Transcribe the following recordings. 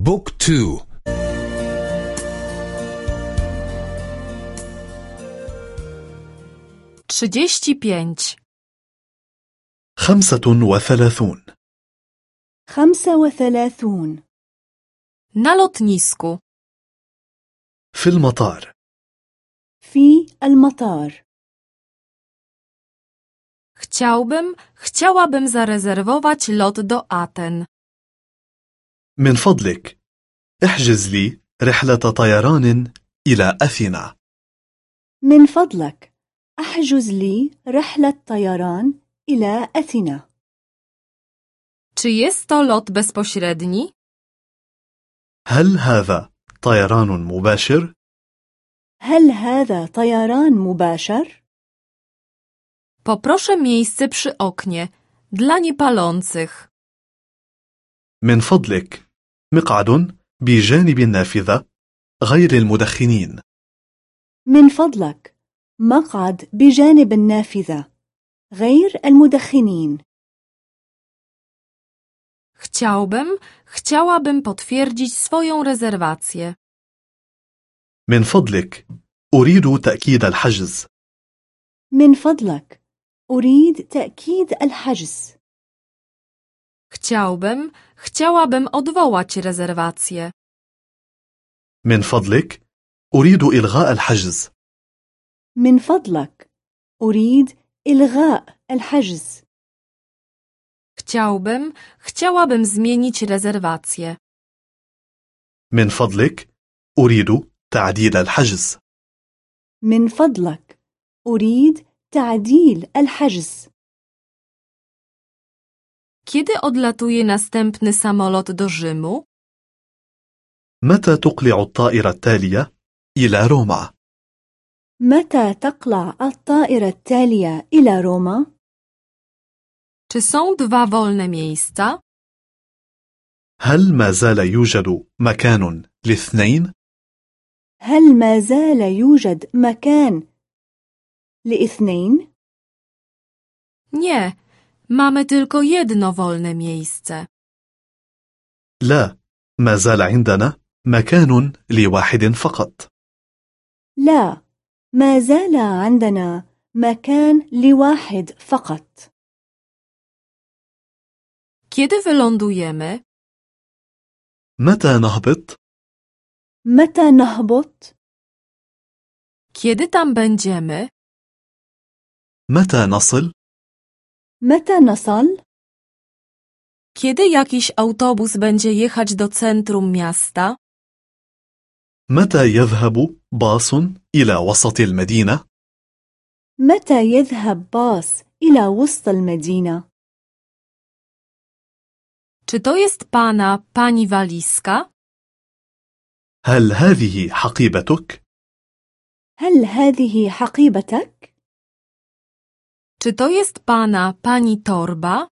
بوك تو trzydzieści pięć, خمسة وثلاثون خمسة وثلاثون na lotnisku, في المطار في المطار chciałbym, chciałabym zarezerwować lot do Aten. من فضلك احجز لي رحلة طيران إلى أثينا من فضلك احجز لي رحلة طيران إلى أثينا Czy jest to lot bezpośredni? هل هذا طيران مباشر؟ هل هذا طيران مباشر؟ Poproszę miejsce przy oknie, dla niepalących. من فضلك مقعد بجانب النافذة غير المدخنين. من فضلك مقعد بجانب النافذة غير المدخنين. Chciałbym, chciałabym potwierdzić swoją rezerwację. من فضلك أريد تأكيد الحجز. من فضلك أريد تأكيد الحجز. Chciałbym, chciałabym odwołać rezerwację. من فضلك أريد إلغاء الحجز من فضلك أريد إلغاء الحجز Chciałbym, chciałabym zmienić rezerwację. من فضلك أريد تعديل الحجز من فضلك أريد تعديل الحجز Kiedy odlatuje następny samolot do Rzymu? متى تقلع الطائرة التالية إلى روما؟ متى تقلع الطائرة التالية إلى روما؟ Czy są dwa wolne miejsca? هل ما زال يوجد مكان لاثنين؟ هل ما زال يوجد مكان لاثنين؟ Nie, mamy tylko jedno wolne miejsce. لا ما زال عندنا مكان لواحد فقط لا ما زال عندنا مكان لواحد فقط Kiedy wylądujemy? متى نهبط؟ متى نهبط؟ Kiedy tam będziemy? متى نصل؟ متى نصل؟ Kiedy jakiś autobus będzie jechać do centrum miasta? متى يذهب باص إلى وسط المدينة؟ متى يذهب باص إلى وسط المدينة؟ Czy to jest pana, pani walizka? هل هذه حقيبتك؟ هل هذه حقيبتك؟ Czy to jest pana, pani torba?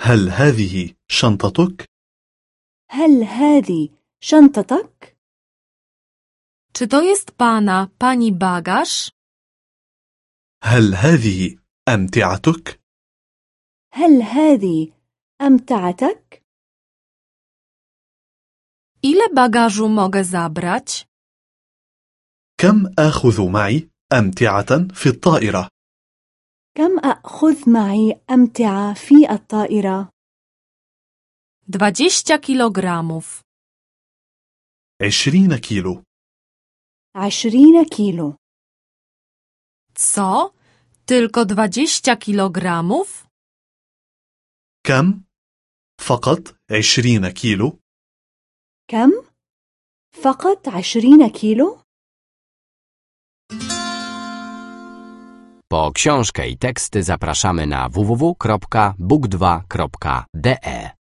هل هذه شنطتك؟ هل هذه شنطتك؟ Czy to jest pana, pani bagaż? هل هذه أمتعتك؟ هل هذه أمتعتك؟ Ile bagażu mogę zabrać? كم آخذ معي أمتعة في الطائرة؟ كم أخذ معي أمتعة في الطائرة؟ 20 kilogramów. عشرين كيلو عشرين كيلو Co? Tylko 20 kilogramów? كم؟ فقط عشرين كيلو كم؟ فقط عشرين كيلو؟ Po książkę i teksty zapraszamy na www.book2.de